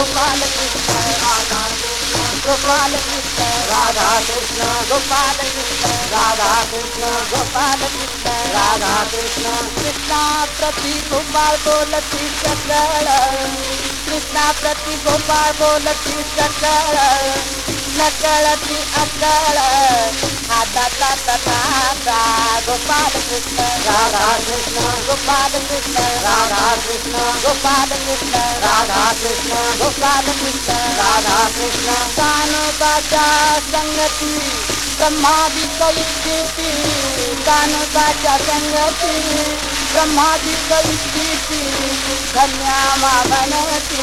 गोपाल कृष्ण राधा गोपाल कृष्ण राधा कृष्ण गोपाल कृष्ण राधा कृष्ण गोपाल कृष्ण राधा कृष्ण कृष्णा प्रति गोपाल बोलती सकळ कृष्णा प्रति गोपाल बोलती सकळ नकळती अकळ हाताचा तथा गोपाल कृष्ण राधा कृष्ण गोपाल कृष्ण राधा कृष्ण गोपाल कृष्ण राधा कृष्ण गोपाल कृष्ण राधा कृष्ण कानुकाच्या संगती ब्रह्मादी कैस्थिती कानुकाच्या संगती ब्रह्मादी कैस्थिती धन्या मावनती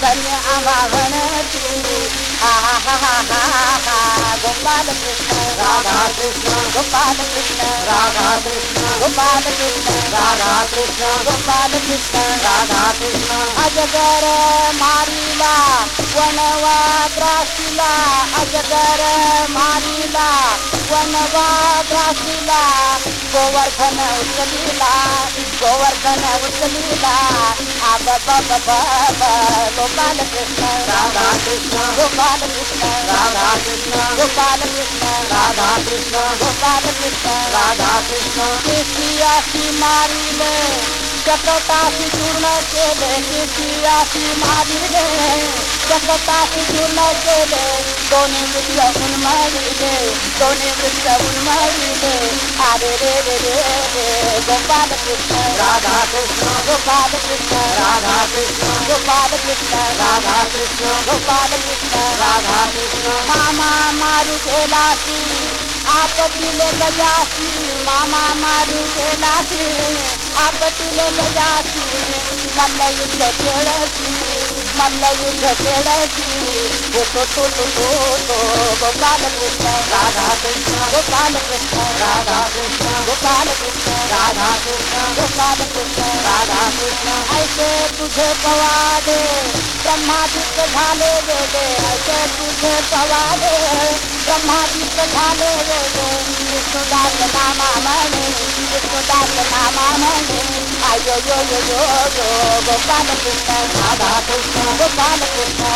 धन्य मावनती हा हा हा हा हा गोपाल कृष्ण राधा कृष्ण गोपाल कृष्ण राधा कृष्ण गोपाल कृष्ण राधा कृष्ण गोपाल कृष्ण राधा कृष्ण अजगर मारिला वनवा ग्रासीला अजगर मारिला वनवा ग्रासीला गोवर्धन उचलीला गोवर्धन उचलीला गोपाल कृष्ण राधा कृष्ण गोपाल कृष्ण राधा कृष्ण गोपाल कृष्ण राधा कृष्ण गोपाल कृष्ण राधा कृष्ण केसियासी मारिले चकटासी चूर्ण रे रे गोपाल कृष्ण राधा कृष्ण गोपाल कृष्ण राधा कृष्ण गोपाल कृष्ण राधा कृष्ण गोपाल कृष्ण राधा कृष्ण मामा मारू गेलासी आपतीले गजासी मामा मारू आपतीले गजासी मल्ल युद्ध खेळसी युद्ध खेळसी होतो तो तो तो तो गोपाल कृष्ण राधा कृष्ण गोपाल कृष्ण राधा कृष्ण गोपाल कृष्ण राधा कृष्ण गोपाल कृष्ण राधा कृष्ण ऐसे तुझे पवादे ब्रह्मादित्य झाले वेदे ऐसे तुझे पवादे ब्रह्मादित्य झाले वेदे विष्णुदास नामा म्हणे विष्णुदास नामा म्हणे आयो यो यो यो यो गोपाल कृष्ण राधा कृष्ण गोपाल कृष्ण